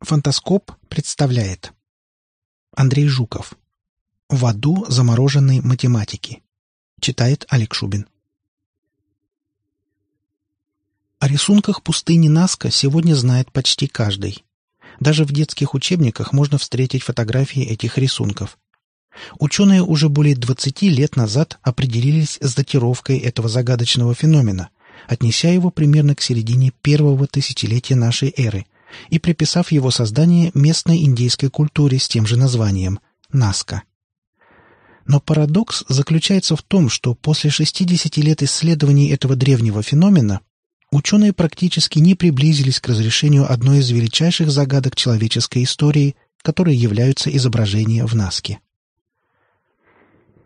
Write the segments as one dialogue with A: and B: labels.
A: Фантаскоп представляет. Андрей Жуков. В аду замороженной математики Читает Олег Шубин. О рисунках пустыни Наска сегодня знает почти каждый. Даже в детских учебниках можно встретить фотографии этих рисунков. Ученые уже более 20 лет назад определились с датировкой этого загадочного феномена, отнеся его примерно к середине первого тысячелетия нашей эры – и приписав его создание местной индейской культуре с тем же названием – Наска. Но парадокс заключается в том, что после 60 лет исследований этого древнего феномена ученые практически не приблизились к разрешению одной из величайших загадок человеческой истории, которые являются изображения в Наске.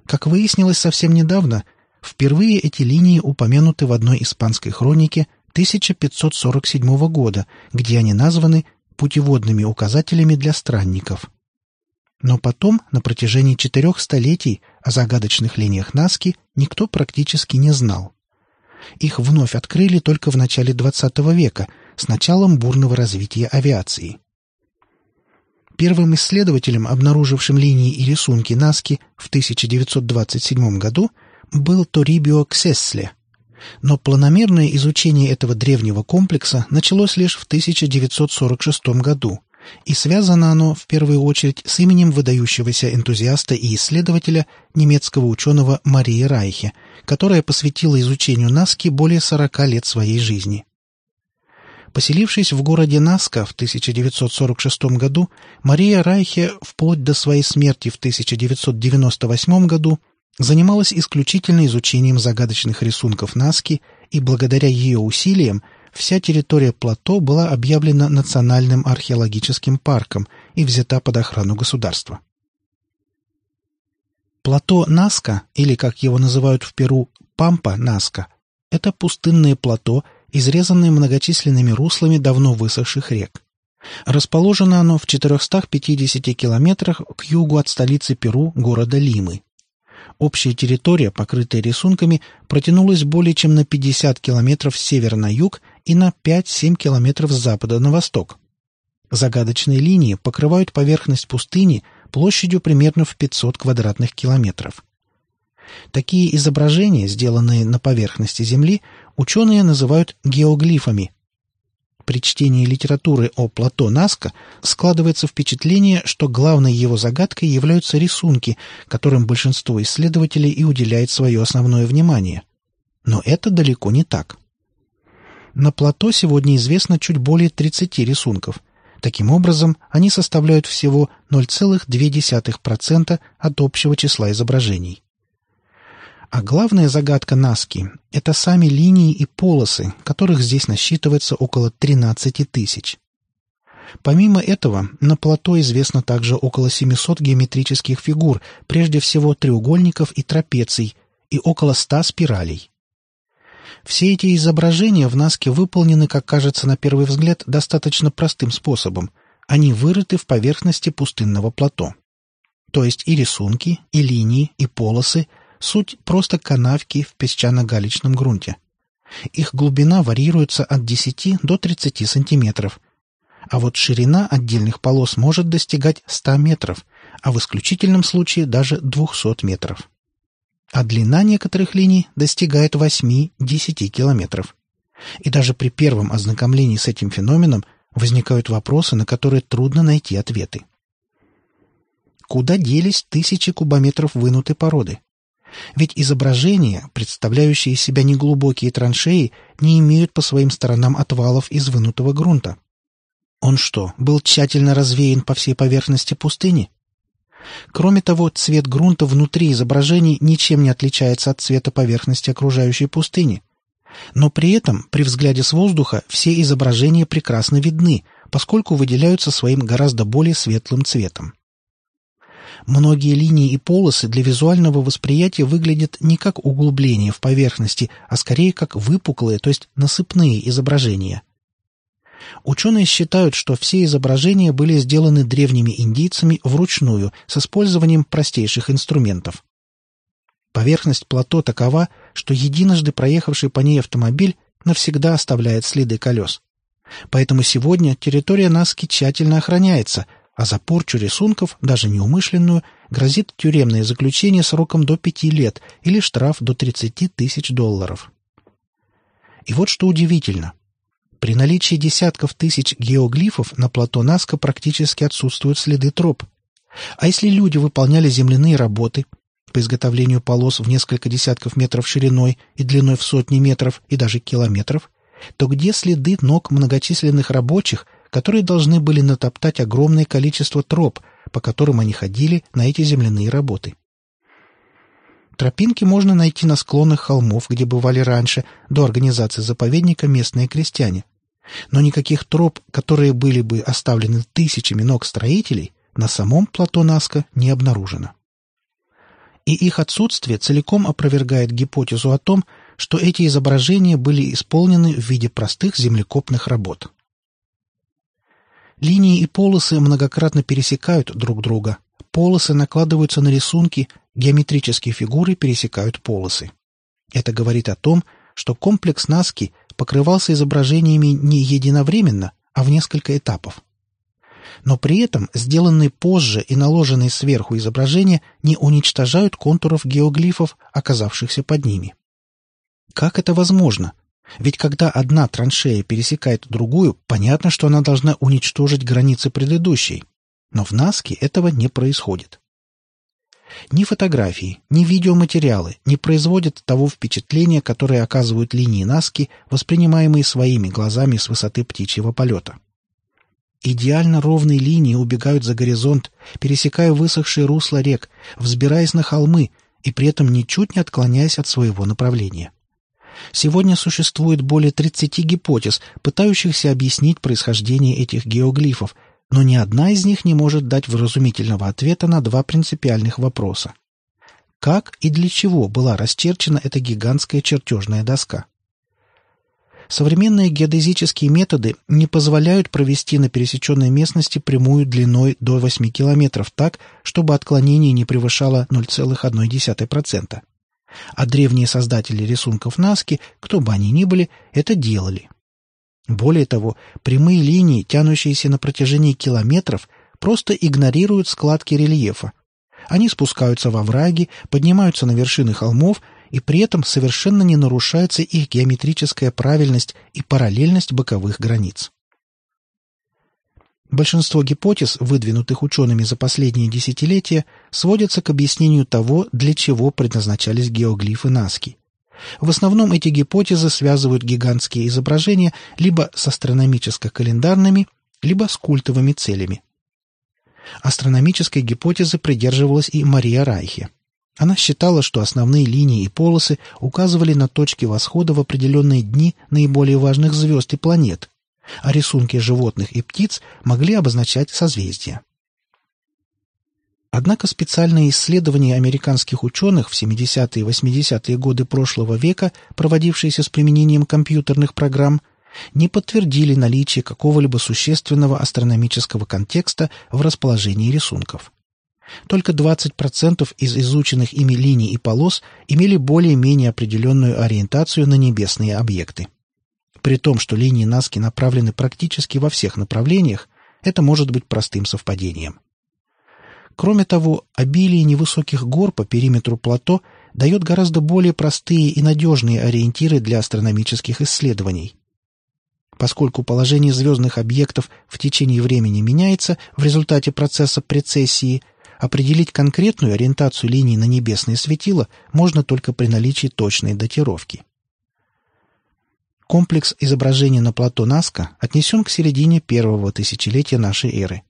A: Как выяснилось совсем недавно, впервые эти линии упомянуты в одной испанской хронике 1547 года, где они названы путеводными указателями для странников. Но потом, на протяжении четырех столетий, о загадочных линиях Наски никто практически не знал. Их вновь открыли только в начале XX века, с началом бурного развития авиации. Первым исследователем, обнаружившим линии и рисунки Наски в 1927 году, был Торибио Ксесле – но планомерное изучение этого древнего комплекса началось лишь в 1946 году, и связано оно в первую очередь с именем выдающегося энтузиаста и исследователя немецкого ученого Марии Райхе, которая посвятила изучению Наски более 40 лет своей жизни. Поселившись в городе Наска в 1946 году, Мария Райхе вплоть до своей смерти в 1998 году занималась исключительно изучением загадочных рисунков Наски, и благодаря ее усилиям вся территория плато была объявлена национальным археологическим парком и взята под охрану государства. Плато Наска, или, как его называют в Перу, Пампа Наска, это пустынное плато, изрезанное многочисленными руслами давно высохших рек. Расположено оно в 450 километрах к югу от столицы Перу, города Лимы. Общая территория, покрытая рисунками, протянулась более чем на 50 километров с севера на юг и на 5-7 километров с запада на восток. Загадочные линии покрывают поверхность пустыни площадью примерно в 500 квадратных километров. Такие изображения, сделанные на поверхности Земли, ученые называют геоглифами, при чтении литературы о Плато Наска складывается впечатление, что главной его загадкой являются рисунки, которым большинство исследователей и уделяет свое основное внимание. Но это далеко не так. На плато сегодня известно чуть более 30 рисунков. Таким образом, они составляют всего 0,2% от общего числа изображений. А главная загадка Наски — это сами линии и полосы, которых здесь насчитывается около 13 тысяч. Помимо этого, на плато известно также около 700 геометрических фигур, прежде всего треугольников и трапеций, и около 100 спиралей. Все эти изображения в Наске выполнены, как кажется на первый взгляд, достаточно простым способом. Они вырыты в поверхности пустынного плато. То есть и рисунки, и линии, и полосы — Суть просто канавки в песчано-галечном грунте. Их глубина варьируется от 10 до 30 сантиметров. А вот ширина отдельных полос может достигать 100 метров, а в исключительном случае даже 200 метров. А длина некоторых линий достигает 8-10 километров. И даже при первом ознакомлении с этим феноменом возникают вопросы, на которые трудно найти ответы. Куда делись тысячи кубометров вынутой породы? Ведь изображения, представляющие себя неглубокие траншеи, не имеют по своим сторонам отвалов из вынутого грунта. Он что, был тщательно развеян по всей поверхности пустыни? Кроме того, цвет грунта внутри изображений ничем не отличается от цвета поверхности окружающей пустыни. Но при этом, при взгляде с воздуха, все изображения прекрасно видны, поскольку выделяются своим гораздо более светлым цветом. Многие линии и полосы для визуального восприятия выглядят не как углубление в поверхности, а скорее как выпуклые, то есть насыпные изображения. Ученые считают, что все изображения были сделаны древними индийцами вручную с использованием простейших инструментов. Поверхность плато такова, что единожды проехавший по ней автомобиль навсегда оставляет следы колес. Поэтому сегодня территория Наски тщательно охраняется, а за порчу рисунков, даже неумышленную, грозит тюремное заключение сроком до пяти лет или штраф до 30 тысяч долларов. И вот что удивительно. При наличии десятков тысяч геоглифов на плато Наска практически отсутствуют следы троп. А если люди выполняли земляные работы по изготовлению полос в несколько десятков метров шириной и длиной в сотни метров и даже километров, то где следы ног многочисленных рабочих, которые должны были натоптать огромное количество троп, по которым они ходили на эти земляные работы? Тропинки можно найти на склонах холмов, где бывали раньше, до организации заповедника местные крестьяне. Но никаких троп, которые были бы оставлены тысячами ног строителей, на самом плато Наска не обнаружено. И их отсутствие целиком опровергает гипотезу о том, что эти изображения были исполнены в виде простых землекопных работ. Линии и полосы многократно пересекают друг друга. Полосы накладываются на рисунки, геометрические фигуры пересекают полосы. Это говорит о том, что комплекс Наски покрывался изображениями не единовременно, а в несколько этапов. Но при этом сделанные позже и наложенные сверху изображения не уничтожают контуров геоглифов, оказавшихся под ними. Как это возможно? Ведь когда одна траншея пересекает другую, понятно, что она должна уничтожить границы предыдущей. Но в Наске этого не происходит. Ни фотографии, ни видеоматериалы не производят того впечатления, которое оказывают линии Наски, воспринимаемые своими глазами с высоты птичьего полета. Идеально ровные линии убегают за горизонт, пересекая высохшие русла рек, взбираясь на холмы и при этом ничуть не отклоняясь от своего направления. Сегодня существует более 30 гипотез, пытающихся объяснить происхождение этих геоглифов, но ни одна из них не может дать вразумительного ответа на два принципиальных вопроса. Как и для чего была расчерчена эта гигантская чертежная доска? Современные геодезические методы не позволяют провести на пересеченной местности прямую длиной до 8 километров так, чтобы отклонение не превышало 0,1% а древние создатели рисунков Наски, кто бы они ни были, это делали. Более того, прямые линии, тянущиеся на протяжении километров, просто игнорируют складки рельефа. Они спускаются во враги, поднимаются на вершины холмов, и при этом совершенно не нарушается их геометрическая правильность и параллельность боковых границ. Большинство гипотез, выдвинутых учеными за последние десятилетия, сводятся к объяснению того, для чего предназначались геоглифы Наски. В основном эти гипотезы связывают гигантские изображения либо с астрономическо-календарными, либо с культовыми целями. Астрономической гипотезы придерживалась и Мария Райхе. Она считала, что основные линии и полосы указывали на точки восхода в определенные дни наиболее важных звезд и планет, а рисунки животных и птиц могли обозначать созвездия. Однако специальные исследования американских ученых в 70-е и 80-е годы прошлого века, проводившиеся с применением компьютерных программ, не подтвердили наличие какого-либо существенного астрономического контекста в расположении рисунков. Только 20% из изученных ими линий и полос имели более-менее определенную ориентацию на небесные объекты. При том, что линии Наски направлены практически во всех направлениях, это может быть простым совпадением. Кроме того, обилие невысоких гор по периметру плато дает гораздо более простые и надежные ориентиры для астрономических исследований. Поскольку положение звездных объектов в течение времени меняется в результате процесса прецессии, определить конкретную ориентацию линий на небесные светила можно только при наличии точной датировки. Комплекс изображений на плато Наска отнесен к середине первого тысячелетия нашей эры.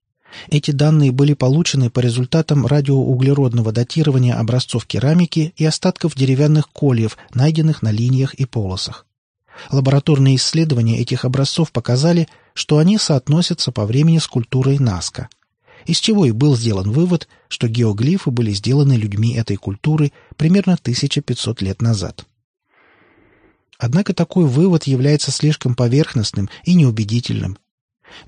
A: Эти данные были получены по результатам радиоуглеродного датирования образцов керамики и остатков деревянных кольев, найденных на линиях и полосах. Лабораторные исследования этих образцов показали, что они соотносятся по времени с культурой Наска, из чего и был сделан вывод, что геоглифы были сделаны людьми этой культуры примерно 1500 лет назад. Однако такой вывод является слишком поверхностным и неубедительным.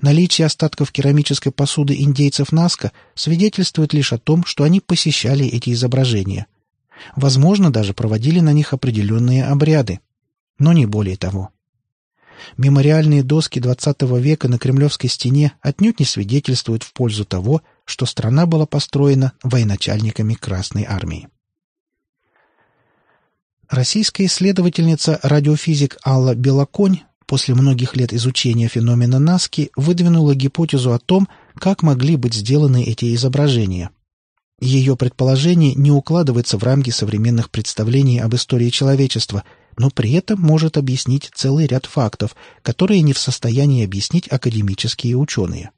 A: Наличие остатков керамической посуды индейцев Наска свидетельствует лишь о том, что они посещали эти изображения. Возможно, даже проводили на них определенные обряды. Но не более того. Мемориальные доски XX века на Кремлевской стене отнюдь не свидетельствуют в пользу того, что страна была построена военачальниками Красной Армии. Российская исследовательница радиофизик Алла Белоконь после многих лет изучения феномена Наски выдвинула гипотезу о том, как могли быть сделаны эти изображения. Ее предположение не укладывается в рамки современных представлений об истории человечества, но при этом может объяснить целый ряд фактов, которые не в состоянии объяснить академические ученые.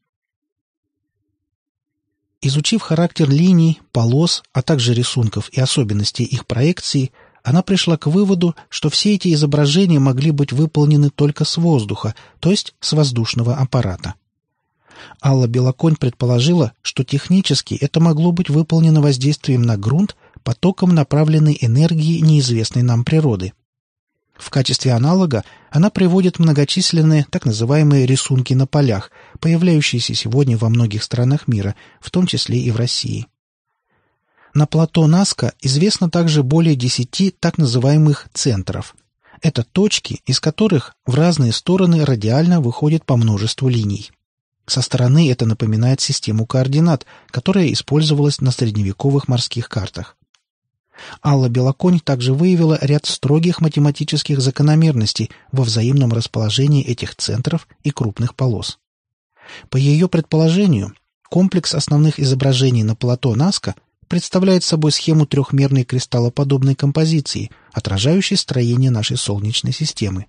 A: Изучив характер линий, полос, а также рисунков и особенностей их проекции, она пришла к выводу, что все эти изображения могли быть выполнены только с воздуха, то есть с воздушного аппарата. Алла Белоконь предположила, что технически это могло быть выполнено воздействием на грунт потоком направленной энергии неизвестной нам природы. В качестве аналога она приводит многочисленные так называемые рисунки на полях, появляющиеся сегодня во многих странах мира, в том числе и в России. На плато Наска известно также более десяти так называемых центров. Это точки, из которых в разные стороны радиально выходит по множеству линий. Со стороны это напоминает систему координат, которая использовалась на средневековых морских картах. Алла Белоконь также выявила ряд строгих математических закономерностей во взаимном расположении этих центров и крупных полос. По ее предположению, комплекс основных изображений на плато Наска представляет собой схему трехмерной кристаллоподобной композиции, отражающей строение нашей Солнечной системы.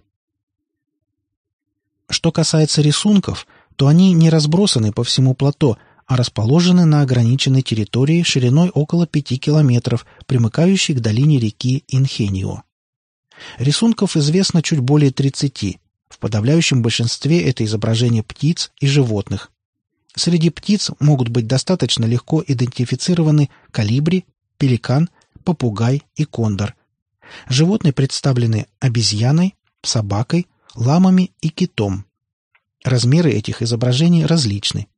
A: Что касается рисунков – то они не разбросаны по всему плато, а расположены на ограниченной территории шириной около 5 километров, примыкающей к долине реки Инхенио. Рисунков известно чуть более 30. В подавляющем большинстве это изображения птиц и животных. Среди птиц могут быть достаточно легко идентифицированы калибри, пеликан, попугай и кондор. Животные представлены обезьяной, собакой, ламами и китом. Размеры этих изображений различны.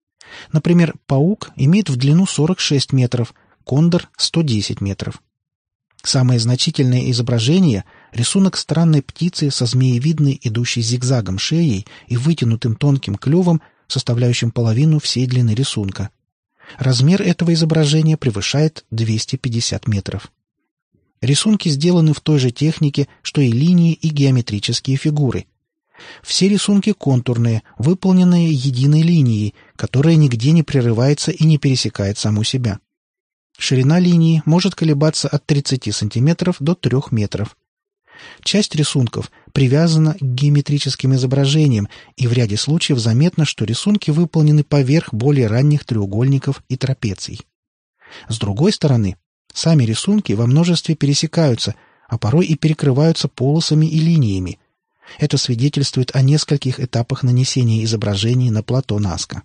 A: Например, паук имеет в длину 46 метров, кондор – 110 метров. Самое значительное изображение – рисунок странной птицы со змеевидной, идущей зигзагом шеей и вытянутым тонким клювом, составляющим половину всей длины рисунка. Размер этого изображения превышает 250 метров. Рисунки сделаны в той же технике, что и линии и геометрические фигуры, все рисунки контурные, выполненные единой линией, которая нигде не прерывается и не пересекает саму себя. Ширина линии может колебаться от 30 см до 3 метров. Часть рисунков привязана к геометрическим изображениям, и в ряде случаев заметно, что рисунки выполнены поверх более ранних треугольников и трапеций. С другой стороны, сами рисунки во множестве пересекаются, а порой и перекрываются полосами и линиями, это свидетельствует о нескольких этапах нанесения изображений на плато Наска.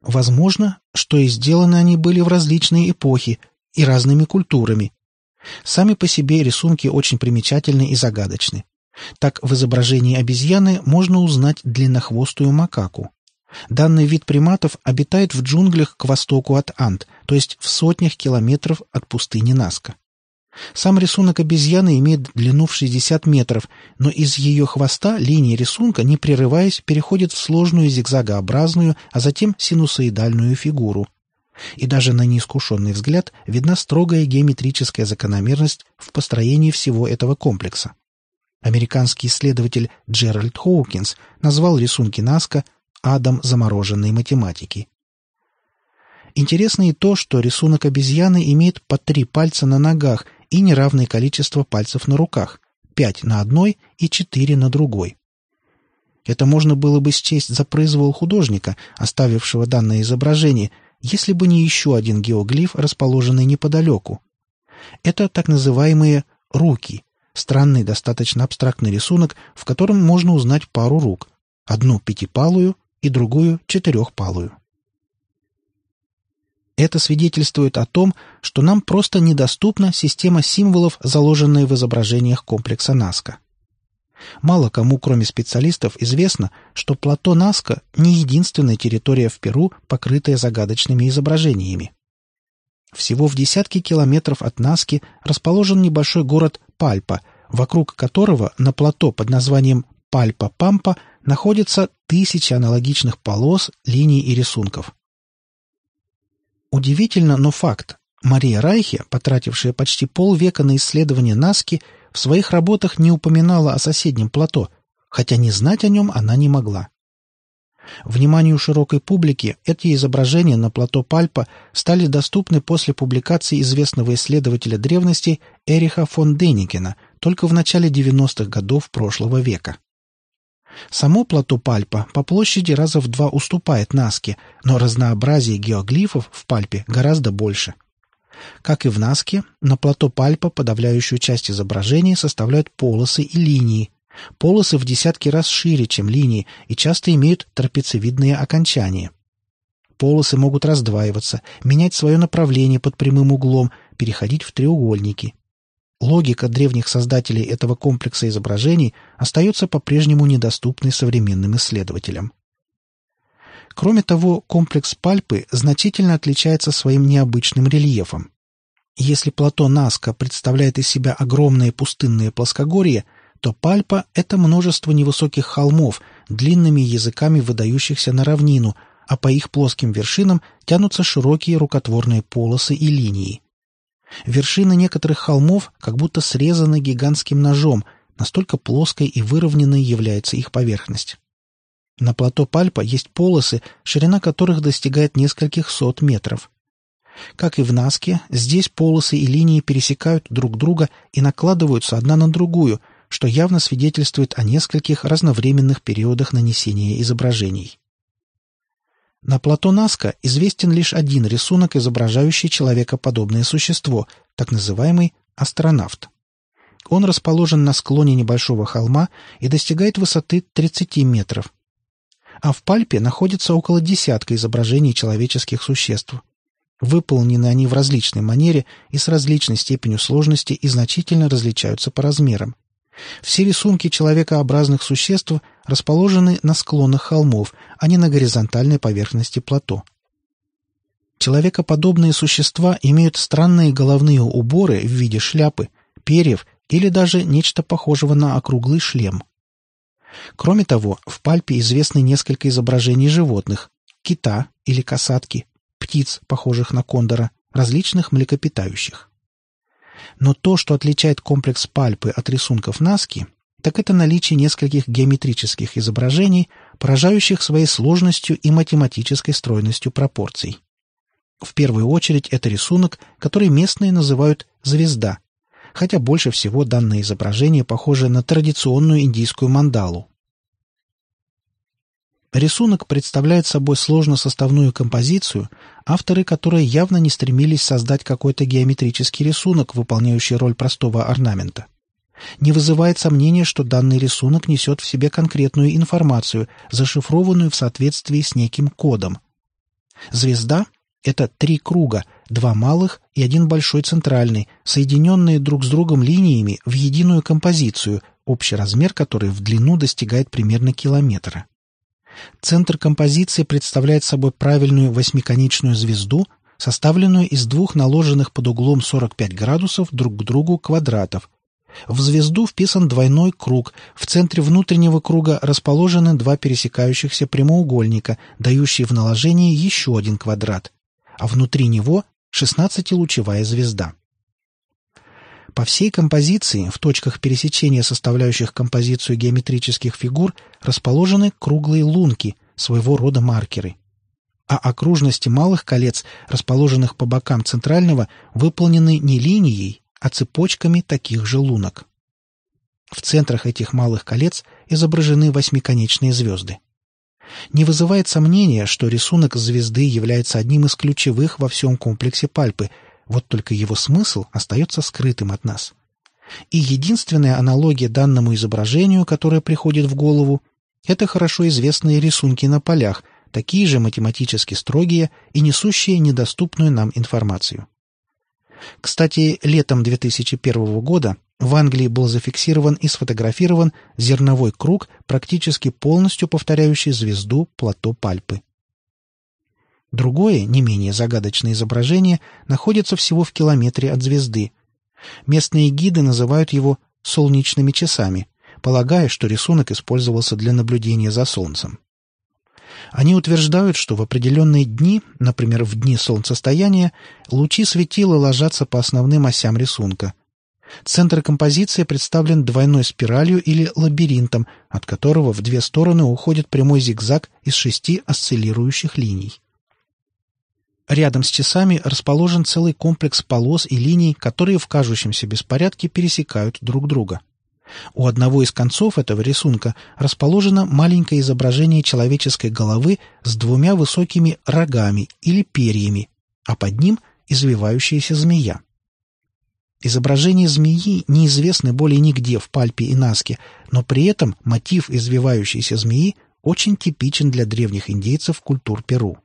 A: Возможно, что и сделаны они были в различные эпохи и разными культурами. Сами по себе рисунки очень примечательны и загадочны. Так в изображении обезьяны можно узнать длиннохвостую макаку. Данный вид приматов обитает в джунглях к востоку от Анд, то есть в сотнях километров от пустыни Наска. Сам рисунок обезьяны имеет длину в 60 метров, но из ее хвоста линия рисунка, не прерываясь, переходит в сложную зигзагообразную, а затем синусоидальную фигуру. И даже на неискушенный взгляд видна строгая геометрическая закономерность в построении всего этого комплекса. Американский исследователь Джеральд Хоукинс назвал рисунки Наска «адом замороженной математики». Интересно и то, что рисунок обезьяны имеет по три пальца на ногах и неравное количество пальцев на руках – пять на одной и четыре на другой. Это можно было бы счесть за произвол художника, оставившего данное изображение, если бы не еще один геоглиф, расположенный неподалеку. Это так называемые «руки», странный достаточно абстрактный рисунок, в котором можно узнать пару рук, одну пятипалую и другую четырехпалую. Это свидетельствует о том, что нам просто недоступна система символов, заложенная в изображениях комплекса Наска. Мало кому, кроме специалистов, известно, что плато Наска не единственная территория в Перу, покрытая загадочными изображениями. Всего в десятки километров от Наски расположен небольшой город Пальпа, вокруг которого на плато под названием Пальпа-Пампа находятся тысячи аналогичных полос, линий и рисунков. Удивительно, но факт. Мария Райхе, потратившая почти полвека на исследование Наски, в своих работах не упоминала о соседнем плато, хотя не знать о нем она не могла. Вниманию широкой публики эти изображения на плато Пальпа стали доступны после публикации известного исследователя древностей Эриха фон Деникена только в начале 90-х годов прошлого века. Само плато Пальпа по площади раза в два уступает Наске, но разнообразие геоглифов в Пальпе гораздо больше. Как и в Наске, на плато Пальпа подавляющую часть изображений составляют полосы и линии, Полосы в десятки раз шире, чем линии, и часто имеют трапециевидные окончания. Полосы могут раздваиваться, менять свое направление под прямым углом, переходить в треугольники. Логика древних создателей этого комплекса изображений остается по-прежнему недоступной современным исследователям. Кроме того, комплекс Пальпы значительно отличается своим необычным рельефом. Если плато Наска представляет из себя огромные пустынные плоскогорья, то пальпа — это множество невысоких холмов, длинными языками выдающихся на равнину, а по их плоским вершинам тянутся широкие рукотворные полосы и линии. Вершины некоторых холмов как будто срезаны гигантским ножом, настолько плоской и выровненной является их поверхность. На плато Пальпа есть полосы, ширина которых достигает нескольких сот метров. Как и в Наске, здесь полосы и линии пересекают друг друга и накладываются одна на другую — что явно свидетельствует о нескольких разновременных периодах нанесения изображений. На плато Наска известен лишь один рисунок, изображающий человекоподобное существо, так называемый астронавт. Он расположен на склоне небольшого холма и достигает высоты 30 метров. А в Пальпе находится около десятка изображений человеческих существ. Выполнены они в различной манере и с различной степенью сложности и значительно различаются по размерам. Все рисунки человекообразных существ расположены на склонах холмов, а не на горизонтальной поверхности плато. Человекоподобные существа имеют странные головные уборы в виде шляпы, перьев или даже нечто похожего на округлый шлем. Кроме того, в пальпе известны несколько изображений животных – кита или касатки, птиц, похожих на кондора, различных млекопитающих. Но то, что отличает комплекс пальпы от рисунков Наски, так это наличие нескольких геометрических изображений, поражающих своей сложностью и математической стройностью пропорций. В первую очередь это рисунок, который местные называют «звезда», хотя больше всего данное изображение похоже на традиционную индийскую мандалу. Рисунок представляет собой сложно-составную композицию, авторы которой явно не стремились создать какой-то геометрический рисунок, выполняющий роль простого орнамента. Не вызывает сомнения, что данный рисунок несет в себе конкретную информацию, зашифрованную в соответствии с неким кодом. Звезда — это три круга, два малых и один большой центральный, соединенные друг с другом линиями в единую композицию, общий размер которой в длину достигает примерно километра. Центр композиции представляет собой правильную восьмиконечную звезду, составленную из двух наложенных под углом 45 градусов друг к другу квадратов. В звезду вписан двойной круг, в центре внутреннего круга расположены два пересекающихся прямоугольника, дающие в наложении еще один квадрат, а внутри него 16-лучевая звезда. По всей композиции, в точках пересечения составляющих композицию геометрических фигур, расположены круглые лунки, своего рода маркеры. А окружности малых колец, расположенных по бокам центрального, выполнены не линией, а цепочками таких же лунок. В центрах этих малых колец изображены восьмиконечные звезды. Не вызывает сомнения, что рисунок звезды является одним из ключевых во всем комплексе Пальпы, вот только его смысл остается скрытым от нас. И единственная аналогия данному изображению, которая приходит в голову, это хорошо известные рисунки на полях, такие же математически строгие и несущие недоступную нам информацию. Кстати, летом 2001 года в Англии был зафиксирован и сфотографирован зерновой круг, практически полностью повторяющий звезду плато Пальпы. Другое, не менее загадочное изображение находится всего в километре от звезды. Местные гиды называют его солнечными часами, полагая, что рисунок использовался для наблюдения за Солнцем. Они утверждают, что в определенные дни, например, в дни солнцестояния, лучи светила ложатся по основным осям рисунка. Центр композиции представлен двойной спиралью или лабиринтом, от которого в две стороны уходит прямой зигзаг из шести осциллирующих линий. Рядом с часами расположен целый комплекс полос и линий, которые в кажущемся беспорядке пересекают друг друга. У одного из концов этого рисунка расположено маленькое изображение человеческой головы с двумя высокими рогами или перьями, а под ним извивающаяся змея. Изображения змеи неизвестны более нигде в Пальпе и Наске, но при этом мотив извивающейся змеи очень типичен для древних индейцев культур Перу.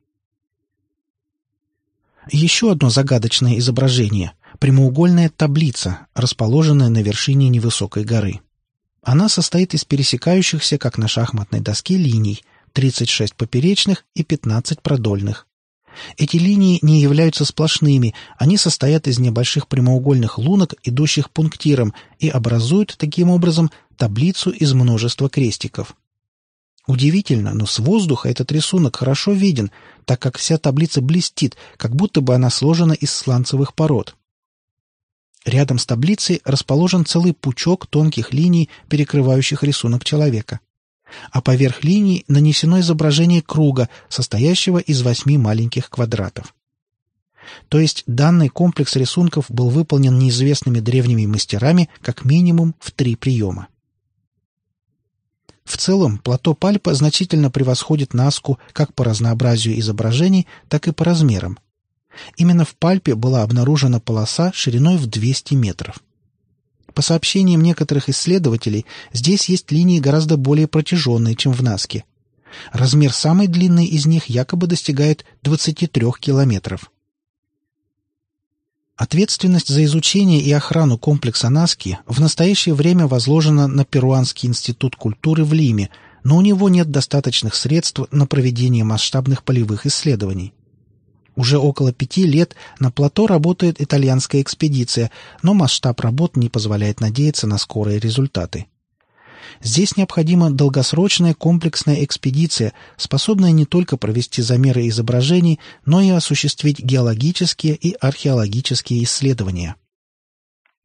A: Еще одно загадочное изображение – прямоугольная таблица, расположенная на вершине невысокой горы. Она состоит из пересекающихся, как на шахматной доске, линий – 36 поперечных и 15 продольных. Эти линии не являются сплошными, они состоят из небольших прямоугольных лунок, идущих пунктиром, и образуют, таким образом, таблицу из множества крестиков. Удивительно, но с воздуха этот рисунок хорошо виден, так как вся таблица блестит, как будто бы она сложена из сланцевых пород. Рядом с таблицей расположен целый пучок тонких линий, перекрывающих рисунок человека. А поверх линий нанесено изображение круга, состоящего из восьми маленьких квадратов. То есть данный комплекс рисунков был выполнен неизвестными древними мастерами как минимум в три приема. В целом, плато Пальпа значительно превосходит Наску как по разнообразию изображений, так и по размерам. Именно в Пальпе была обнаружена полоса шириной в 200 метров. По сообщениям некоторых исследователей, здесь есть линии гораздо более протяженные, чем в Наске. Размер самой длинной из них якобы достигает 23 километров. Ответственность за изучение и охрану комплекса Наски в настоящее время возложена на Перуанский институт культуры в Лиме, но у него нет достаточных средств на проведение масштабных полевых исследований. Уже около пяти лет на плато работает итальянская экспедиция, но масштаб работ не позволяет надеяться на скорые результаты. Здесь необходима долгосрочная комплексная экспедиция, способная не только провести замеры изображений, но и осуществить геологические и археологические исследования.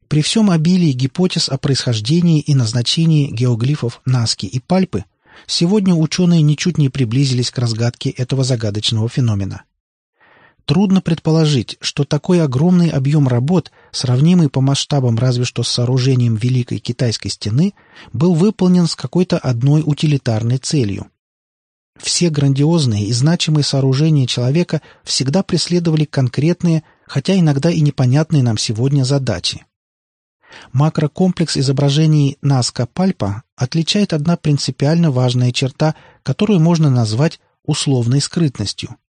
A: При всем обилии гипотез о происхождении и назначении геоглифов Наски и Пальпы, сегодня ученые ничуть не приблизились к разгадке этого загадочного феномена. Трудно предположить, что такой огромный объем работ, сравнимый по масштабам разве что с сооружением Великой Китайской стены, был выполнен с какой-то одной утилитарной целью. Все грандиозные и значимые сооружения человека всегда преследовали конкретные, хотя иногда и непонятные нам сегодня задачи. Макрокомплекс изображений Наска Пальпа отличает одна принципиально важная черта, которую можно назвать условной скрытностью –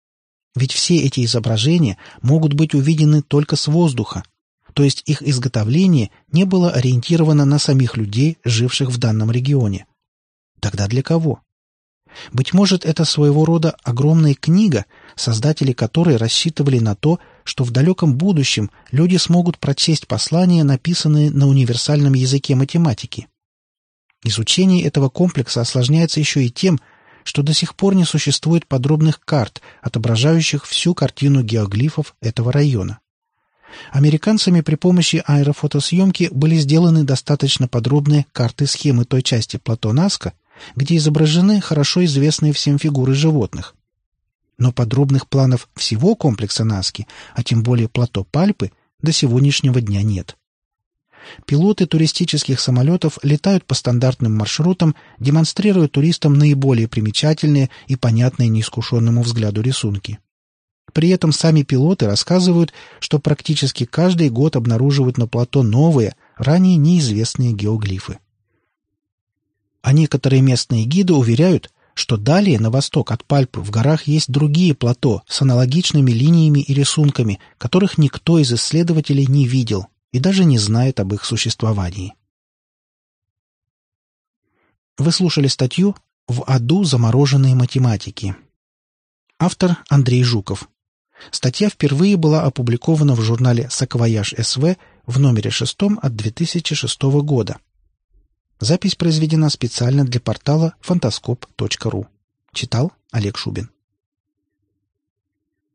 A: ведь все эти изображения могут быть увидены только с воздуха, то есть их изготовление не было ориентировано на самих людей, живших в данном регионе. Тогда для кого? Быть может, это своего рода огромная книга, создатели которой рассчитывали на то, что в далеком будущем люди смогут прочесть послания, написанные на универсальном языке математики. Изучение этого комплекса осложняется еще и тем, что до сих пор не существует подробных карт, отображающих всю картину геоглифов этого района. Американцами при помощи аэрофотосъемки были сделаны достаточно подробные карты-схемы той части плато Наска, где изображены хорошо известные всем фигуры животных. Но подробных планов всего комплекса Наски, а тем более плато Пальпы, до сегодняшнего дня нет. Пилоты туристических самолетов летают по стандартным маршрутам, демонстрируя туристам наиболее примечательные и понятные неискушенному взгляду рисунки. При этом сами пилоты рассказывают, что практически каждый год обнаруживают на плато новые, ранее неизвестные геоглифы. А некоторые местные гиды уверяют, что далее на восток от Пальпы в горах есть другие плато с аналогичными линиями и рисунками, которых никто из исследователей не видел, и даже не знает об их существовании. Вы слушали статью «В аду замороженные математики». Автор Андрей Жуков. Статья впервые была опубликована в журнале «Саквояж СВ» в номере шестом от 2006 года. Запись произведена специально для портала фантаскоп.ру. Читал Олег Шубин.